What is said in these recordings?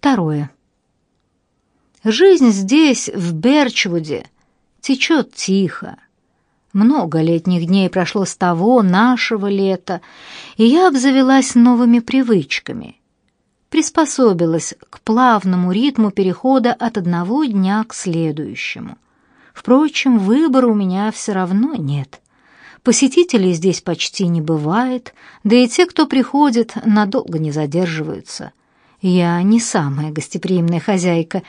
Второе. Жизнь здесь, в Берчвуде, течет тихо. Много летних дней прошло с того нашего лета, и я обзавелась новыми привычками. Приспособилась к плавному ритму перехода от одного дня к следующему. Впрочем, выбора у меня все равно нет. Посетителей здесь почти не бывает, да и те, кто приходит, надолго не задерживаются. Я не самая гостеприимная хозяйка,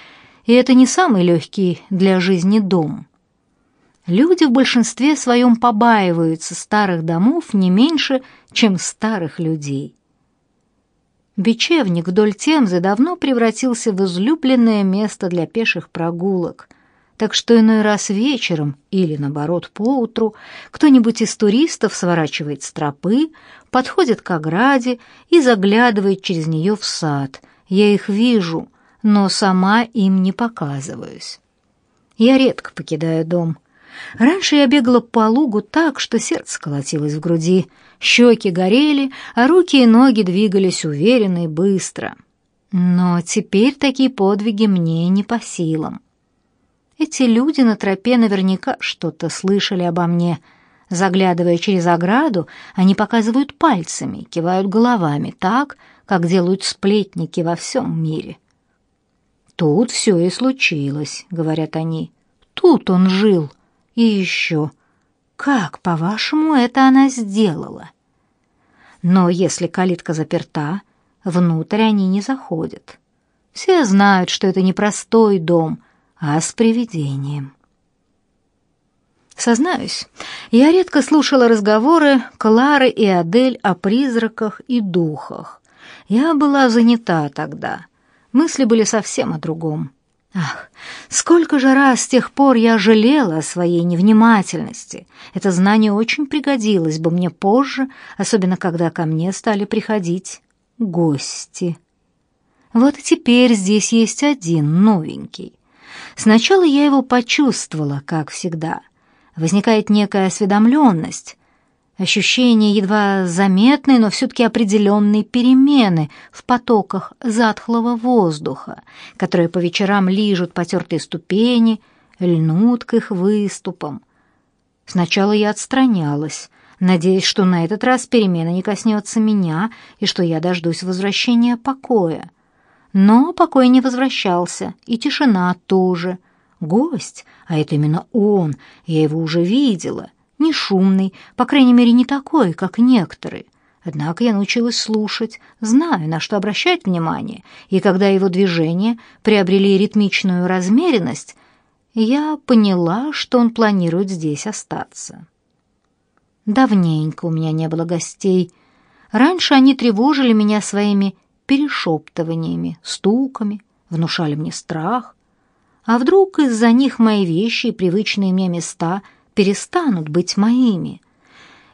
и это не самый легкий для жизни дом. Люди в большинстве своем побаиваются старых домов не меньше, чем старых людей. Бечевник вдоль Темзы давно превратился в излюбленное место для пеших прогулок, так что иной раз вечером или, наоборот, поутру кто-нибудь из туристов сворачивает с тропы, подходит к ограде и заглядывает через нее в сад. Я их вижу, но сама им не показываюсь. Я редко покидаю дом — Раньше я бегала по лугу так, что сердце колотилось в груди, щеки горели, а руки и ноги двигались уверенно и быстро. Но теперь такие подвиги мне не по силам. Эти люди на тропе наверняка что-то слышали обо мне. Заглядывая через ограду, они показывают пальцами, кивают головами так, как делают сплетники во всем мире. «Тут все и случилось», — говорят они. «Тут он жил». И еще, как, по-вашему, это она сделала? Но если калитка заперта, внутрь они не заходят. Все знают, что это не простой дом, а с привидением. Сознаюсь, я редко слушала разговоры Клары и Адель о призраках и духах. Я была занята тогда. Мысли были совсем о другом. Ах, сколько же раз с тех пор я жалела о своей невнимательности. Это знание очень пригодилось бы мне позже, особенно когда ко мне стали приходить гости. Вот и теперь здесь есть один новенький. Сначала я его почувствовала, как всегда. Возникает некая осведомленность, ощущение едва заметной, но все-таки определенной перемены в потоках затхлого воздуха, которые по вечерам лижут потертые ступени, льнут к их выступам. Сначала я отстранялась, надеясь, что на этот раз перемена не коснется меня и что я дождусь возвращения покоя. Но покой не возвращался, и тишина тоже. Гость, а это именно он, я его уже видела — не шумный, по крайней мере, не такой, как некоторые. Однако я научилась слушать, знаю, на что обращать внимание, и когда его движения приобрели ритмичную размеренность, я поняла, что он планирует здесь остаться. Давненько у меня не было гостей. Раньше они тревожили меня своими перешептываниями, стуками, внушали мне страх. А вдруг из-за них мои вещи и привычные мне места — перестанут быть моими.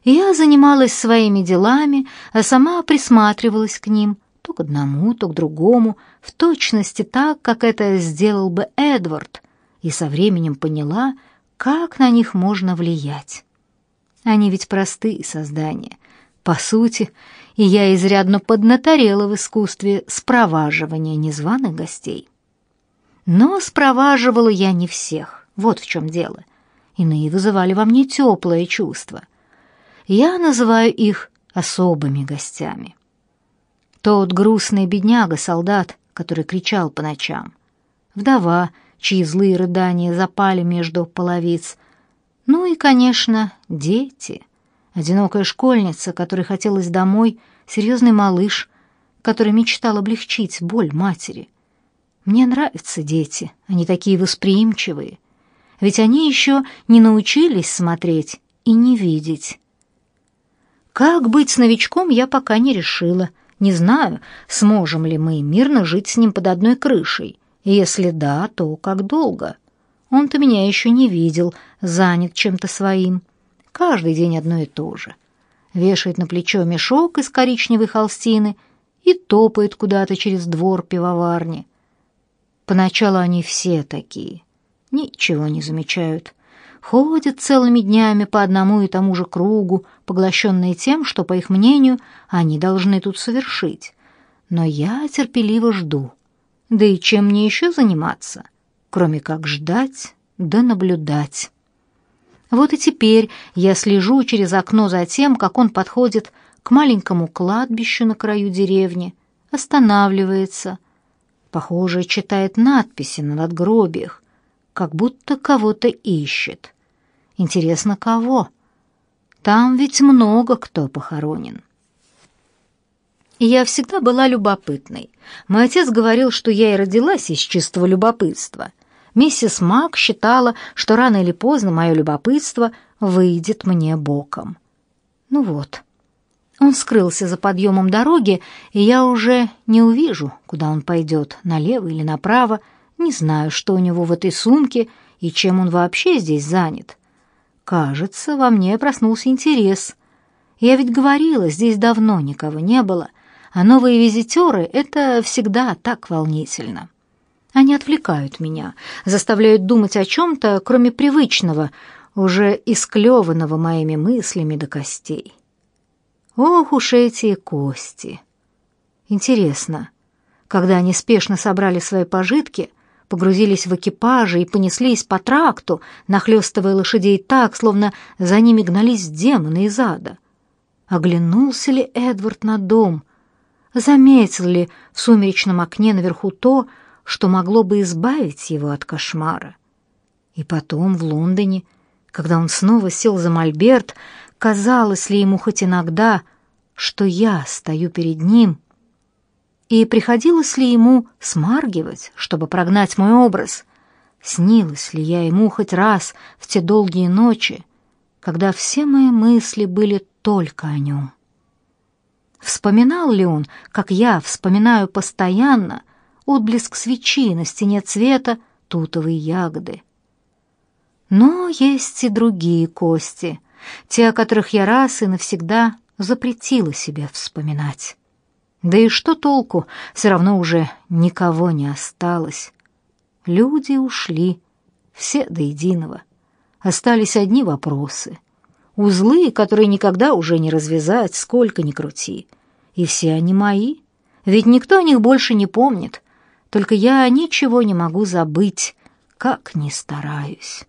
Я занималась своими делами, а сама присматривалась к ним, то к одному, то к другому, в точности так, как это сделал бы Эдвард, и со временем поняла, как на них можно влиять. Они ведь простые создания, по сути, и я изрядно поднаторела в искусстве спроваживания незваных гостей. Но спроваживала я не всех, вот в чем дело — иные вызывали во мне теплое чувство. Я называю их особыми гостями. Тот грустный бедняга-солдат, который кричал по ночам, вдова, чьи злые рыдания запали между половиц, ну и, конечно, дети, одинокая школьница, которой хотелось домой, серьезный малыш, который мечтал облегчить боль матери. Мне нравятся дети, они такие восприимчивые, ведь они еще не научились смотреть и не видеть. Как быть с новичком, я пока не решила. Не знаю, сможем ли мы мирно жить с ним под одной крышей. Если да, то как долго? Он-то меня еще не видел, занят чем-то своим. Каждый день одно и то же. Вешает на плечо мешок из коричневой холстины и топает куда-то через двор пивоварни. Поначалу они все такие ничего не замечают. Ходят целыми днями по одному и тому же кругу, поглощенные тем, что, по их мнению, они должны тут совершить. Но я терпеливо жду. Да и чем мне еще заниматься, кроме как ждать да наблюдать? Вот и теперь я слежу через окно за тем, как он подходит к маленькому кладбищу на краю деревни, останавливается, похоже, читает надписи на надгробиях, как будто кого-то ищет. Интересно, кого? Там ведь много кто похоронен. Я всегда была любопытной. Мой отец говорил, что я и родилась из чистого любопытства. Миссис Мак считала, что рано или поздно мое любопытство выйдет мне боком. Ну вот. Он скрылся за подъемом дороги, и я уже не увижу, куда он пойдет, налево или направо, не знаю, что у него в этой сумке и чем он вообще здесь занят. Кажется, во мне проснулся интерес. Я ведь говорила, здесь давно никого не было, а новые визитеры — это всегда так волнительно. Они отвлекают меня, заставляют думать о чем-то, кроме привычного, уже исклеванного моими мыслями до костей. Ох уж эти кости! Интересно, когда они спешно собрали свои пожитки, погрузились в экипажи и понеслись по тракту, нахлёстывая лошадей так, словно за ними гнались демоны из ада. Оглянулся ли Эдвард на дом? Заметил ли в сумеречном окне наверху то, что могло бы избавить его от кошмара? И потом в Лондоне, когда он снова сел за мольберт, казалось ли ему хоть иногда, что я стою перед ним — и приходилось ли ему смаргивать, чтобы прогнать мой образ? Снилась ли я ему хоть раз в те долгие ночи, когда все мои мысли были только о нем? Вспоминал ли он, как я вспоминаю постоянно, отблеск свечи на стене цвета тутовой ягоды? Но есть и другие кости, те, о которых я раз и навсегда запретила себе вспоминать. Да и что толку? Все равно уже никого не осталось. Люди ушли, все до единого. Остались одни вопросы. Узлы, которые никогда уже не развязать, сколько ни крути. И все они мои. Ведь никто о них больше не помнит. Только я ничего не могу забыть, как ни стараюсь.